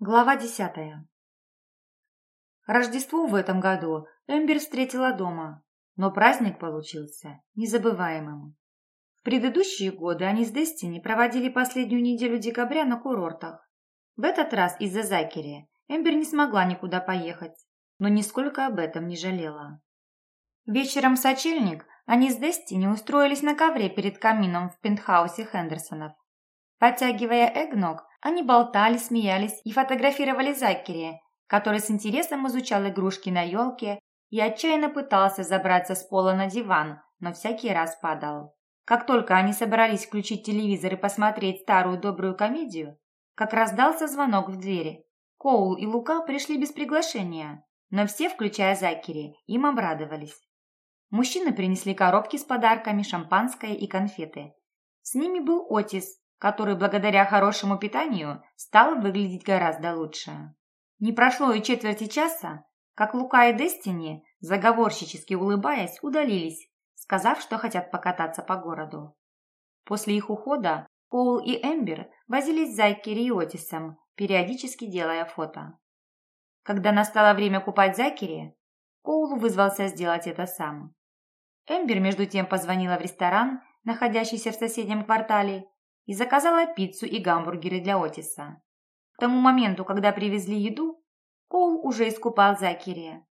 Глава десятая. Рождество в этом году Эмбер встретила дома, но праздник получился незабываемым. В предыдущие годы они с Дестини проводили последнюю неделю декабря на курортах. В этот раз из-за Закери Эмбер не смогла никуда поехать, но нисколько об этом не жалела. Вечером в сочельник они с Дестини устроились на ковре перед камином в пентхаусе Хендерсонов. Подтягивая эгног, они болтали, смеялись и фотографировали Закери, который с интересом изучал игрушки на елке и отчаянно пытался забраться с пола на диван, но всякий раз падал. Как только они собрались включить телевизор и посмотреть старую добрую комедию, как раздался звонок в двери. Коул и Лука пришли без приглашения, но все, включая Закери, им обрадовались. Мужчины принесли коробки с подарками, шампанское и конфеты. С ними был Отис, который благодаря хорошему питанию стал выглядеть гораздо лучше. Не прошло и четверти часа, как Лука и Дестини, заговорщически улыбаясь, удалились, сказав, что хотят покататься по городу. После их ухода Коул и Эмбер возились за Закери и Отисом, периодически делая фото. Когда настало время купать Закери, Коул вызвался сделать это сам. Эмбер между тем позвонила в ресторан, находящийся в соседнем квартале, и заказала пиццу и гамбургеры для Отиса. К тому моменту, когда привезли еду, Коул уже искупал Закери.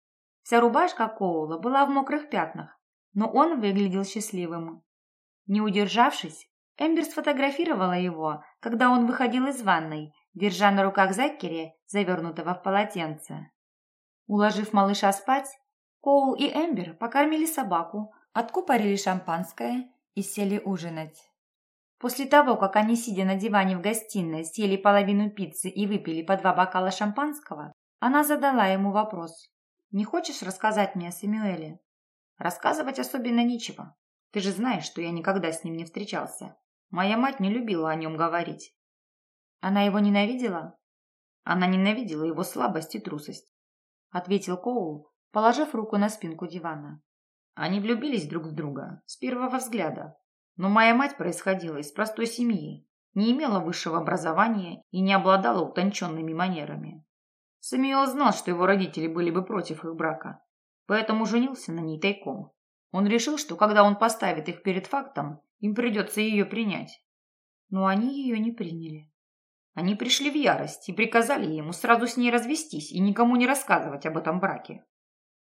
Вся рубашка Коула была в мокрых пятнах, но он выглядел счастливым. Не удержавшись, Эмбер сфотографировала его, когда он выходил из ванной, держа на руках Закери, завернутого в полотенце. Уложив малыша спать, Коул и Эмбер покормили собаку, откупорили шампанское и сели ужинать. После того, как они, сидя на диване в гостиной, съели половину пиццы и выпили по два бокала шампанского, она задала ему вопрос. «Не хочешь рассказать мне о Сэмюэле?» «Рассказывать особенно нечего. Ты же знаешь, что я никогда с ним не встречался. Моя мать не любила о нем говорить». «Она его ненавидела?» «Она ненавидела его слабость и трусость», — ответил Коул, положив руку на спинку дивана. Они влюбились друг в друга с первого взгляда, но моя мать происходила из простой семьи, не имела высшего образования и не обладала утонченными манерами. Самиэл знал, что его родители были бы против их брака, поэтому женился на ней тайком. Он решил, что когда он поставит их перед фактом, им придется ее принять. Но они ее не приняли. Они пришли в ярость и приказали ему сразу с ней развестись и никому не рассказывать об этом браке.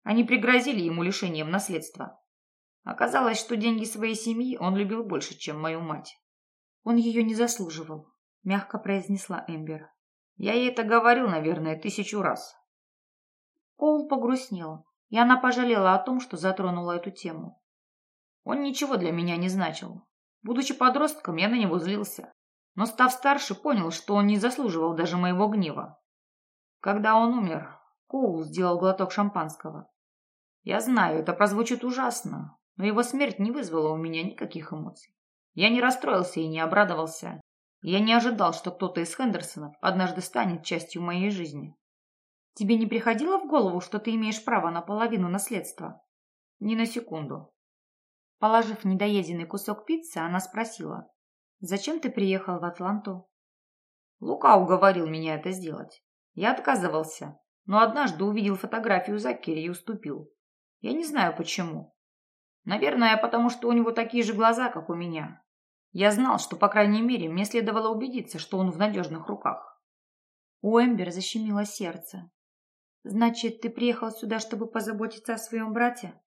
Они пригрозили ему лишением наследства. Оказалось, что деньги своей семьи он любил больше, чем мою мать. Он ее не заслуживал, мягко произнесла Эмбер. Я ей это говорил, наверное, тысячу раз. Коул погрустнел, и она пожалела о том, что затронула эту тему. Он ничего для меня не значил. Будучи подростком, я на него злился. Но став старше, понял, что он не заслуживал даже моего гнева. Когда он умер, Коул сделал глоток шампанского. Я знаю, это прозвучит ужасно, но его смерть не вызвала у меня никаких эмоций. Я не расстроился и не обрадовался. Я не ожидал, что кто-то из Хендерсонов однажды станет частью моей жизни. Тебе не приходило в голову, что ты имеешь право на половину наследства? Ни на секунду. Положив недоеденный кусок пиццы, она спросила, «Зачем ты приехал в Атланту?» Лука уговорил меня это сделать. Я отказывался, но однажды увидел фотографию Закери и уступил. Я не знаю почему. Наверное, потому что у него такие же глаза, как у меня. Я знал, что, по крайней мере, мне следовало убедиться, что он в надежных руках. У Эмбер защемило сердце. «Значит, ты приехал сюда, чтобы позаботиться о своем брате?»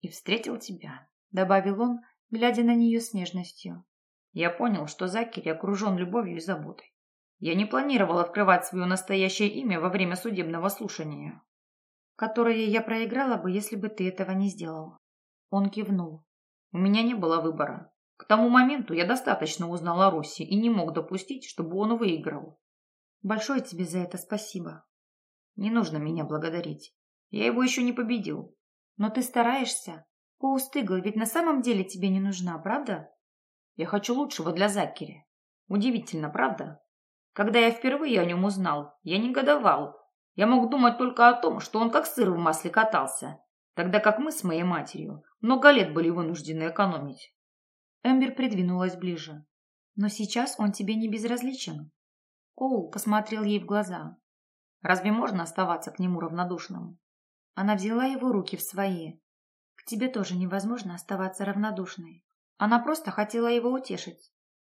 «И встретил тебя», — добавил он, глядя на нее с нежностью. Я понял, что Закери окружен любовью и заботой. Я не планировал открывать свое настоящее имя во время судебного слушания. «Которое я проиграла бы, если бы ты этого не сделал», он кивнул. У меня не было выбора. К тому моменту я достаточно узнал о Росси и не мог допустить, чтобы он выиграл. Большое тебе за это спасибо. Не нужно меня благодарить. Я его еще не победил. Но ты стараешься. Коустыгл ведь на самом деле тебе не нужна, правда? Я хочу лучшего для Закери. Удивительно, правда? Когда я впервые о нем узнал, я негодовал. Я мог думать только о том, что он как сыр в масле катался, тогда как мы с моей матерью много лет были вынуждены экономить. Эмбер придвинулась ближе. Но сейчас он тебе не безразличен. Коул посмотрел ей в глаза. Разве можно оставаться к нему равнодушным? Она взяла его руки в свои. К тебе тоже невозможно оставаться равнодушной. Она просто хотела его утешить.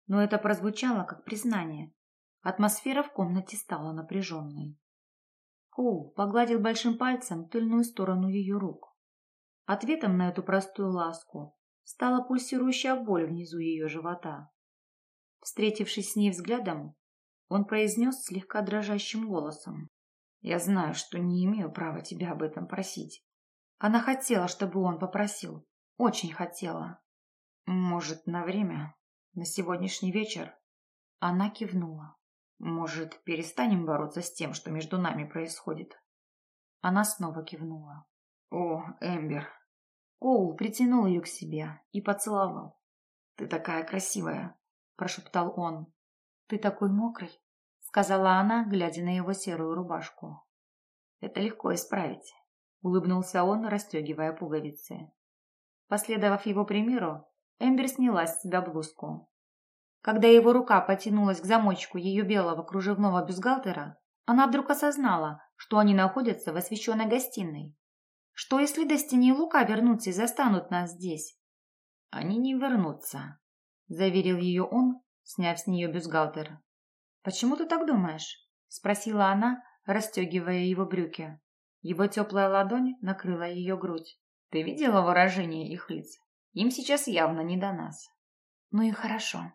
Но это прозвучало как признание. Атмосфера в комнате стала напряженной. Коул погладил большим пальцем тыльную сторону ее рук. Ответом на эту простую ласку стала пульсирующая боль внизу ее живота. Встретившись с ней взглядом, он произнес слегка дрожащим голосом. «Я знаю, что не имею права тебя об этом просить». Она хотела, чтобы он попросил. Очень хотела. «Может, на время? На сегодняшний вечер?» Она кивнула. Может, перестанем бороться с тем, что между нами происходит? Она снова кивнула. О, Эмбер. Коул притянул ее к себе и поцеловал. Ты такая красивая, прошептал он. Ты такой мокрый, сказала она, глядя на его серую рубашку. Это легко исправить, улыбнулся он, расстегивая пуговицы. Последовав его примеру, Эмбер сняла с себя блузку. Когда его рука потянулась к замочку ее белого кружевного бюстгальтера, она вдруг осознала, что они находятся в освещенной гостиной. Что если Дестини и Лука вернутся и застанут нас здесь? Они не вернутся, заверил ее он, сняв с нее бюстгальтер. Почему ты так думаешь? спросила она, расстегивая его брюки. Его теплая ладонь накрыла ее грудь. Ты видела выражение их лиц? Им сейчас явно не до нас. Ну и хорошо.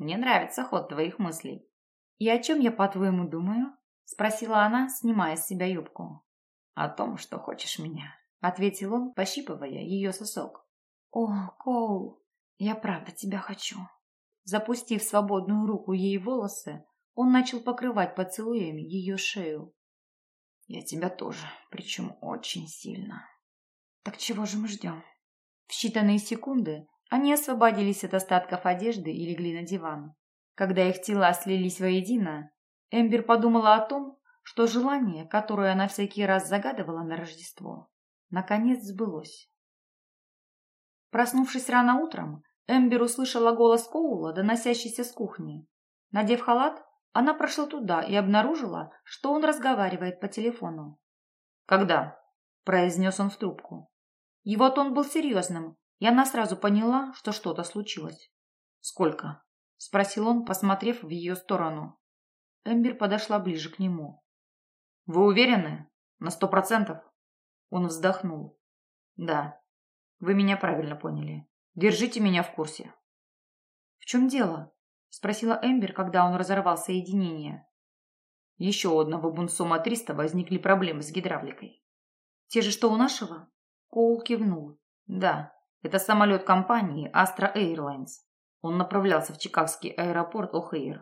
Мне нравится ход твоих мыслей. И о чем я, по-твоему, думаю? Спросила она, снимая с себя юбку. О том, что хочешь меня, ответил он, пощипывая ее сосок. О, Коул, я правда тебя хочу. Запустив свободную руку ей волосы, он начал покрывать поцелуями ее шею. Я тебя тоже, причем очень сильно. Так чего же мы ждем? В считанные секунды они освободились от остатков одежды и легли на диван. Когда их тела слились воедино, Эмбер подумала о том, что желание, которое она всякий раз загадывала на Рождество, наконец сбылось. Проснувшись рано утром, Эмбер услышала голос Коула, доносящийся с кухни. Надев халат, она прошла туда и обнаружила, что он разговаривает по телефону. «Когда?» – произнес он в трубку. Его тон был серьезным, и она сразу поняла, что что-то случилось. «Сколько?» – спросил он, посмотрев в ее сторону. Эмбер подошла ближе к нему. «Вы уверены? На сто процентов?» Он вздохнул. «Да, вы меня правильно поняли. Держите меня в курсе». «В чем дело?» – спросила Эмбер, когда он разорвал соединение. Еще у одного бунсома 300 возникли проблемы с гидравликой. «Те же, что у нашего?» Коул кивнул. «Да, это самолет компании Astra Airlines. Он направлялся в Чикагский аэропорт О'Хейр.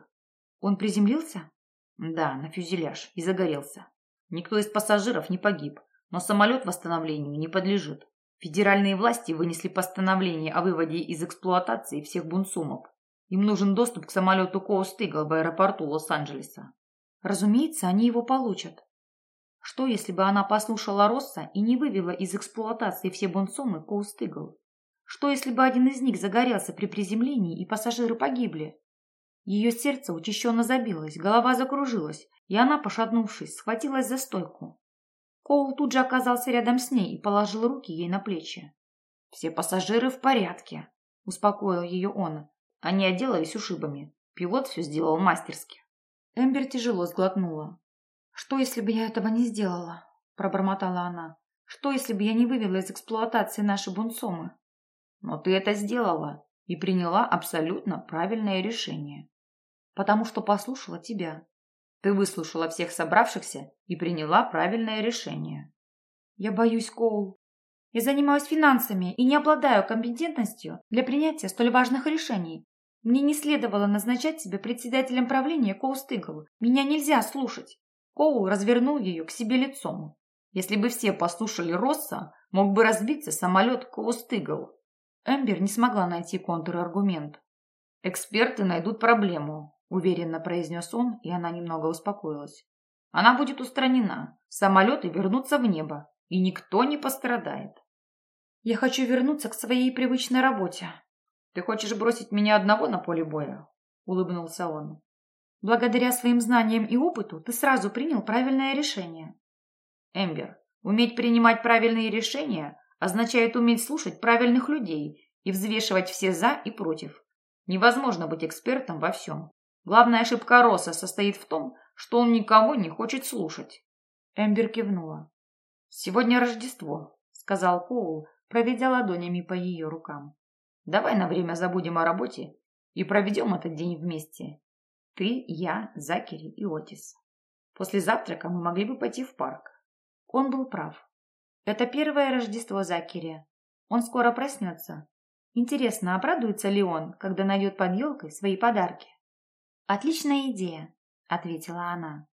Он приземлился? Да, на фюзеляж и загорелся. Никто из пассажиров не погиб, но самолет восстановлению не подлежит. Федеральные власти вынесли постановление о выводе из эксплуатации всех бунсумов. Им нужен доступ к самолету Коуст Игл в аэропорту Лос-Анджелеса. Разумеется, они его получат. Что, если бы она послушала Росса и не вывела из эксплуатации все бунсумы Коуст Игл? Что, если бы один из них загорелся при приземлении и пассажиры погибли? Ее сердце учащенно забилось, голова закружилась, и она, пошатнувшись, схватилась за стойку. Коул тут же оказался рядом с ней и положил руки ей на плечи. «Все пассажиры в порядке», — успокоил ее он. Они отделались ушибами. Пилот все сделал мастерски. Эмбер тяжело сглотнула. «Что, если бы я этого не сделала?» – пробормотала она. «Что, если бы я не вывела из эксплуатации наши бунсомы?» Но ты это сделала и приняла абсолютно правильное решение. Потому что послушала тебя. Ты выслушала всех собравшихся и приняла правильное решение. Я боюсь, Коул. Я занимаюсь финансами и не обладаю компетентностью для принятия столь важных решений. Мне не следовало назначать тебя председателем правления Коустыгл. Меня нельзя слушать. Коул развернул ее к себе лицом. Если бы все послушали Росса, мог бы разбиться самолет Коустыгл. Эмбер не смогла найти контраргумент. «Эксперты найдут проблему», – уверенно произнес он, и она немного успокоилась. «Она будет устранена, самолеты вернутся в небо, и никто не пострадает». «Я хочу вернуться к своей привычной работе». «Ты хочешь бросить меня одного на поле боя?» – улыбнулся он. Благодаря своим знаниям и опыту ты сразу принял правильное решение. Эмбер, уметь принимать правильные решения означает уметь слушать правильных людей и взвешивать все «за» и «против». Невозможно быть экспертом во всем. Главная ошибка Росса состоит в том, что он никого не хочет слушать. Эмбер кивнула. «Сегодня Рождество», — сказал Коул, проведя ладонями по ее рукам. «Давай на время забудем о работе и проведем этот день вместе. Ты, я, Закери и Отис. После завтрака мы могли бы пойти в парк». Он был прав. Это первое Рождество Закери. Он скоро проснется. Интересно, обрадуется ли он, когда найдет под елкой свои подарки? «Отличная идея», — ответила она.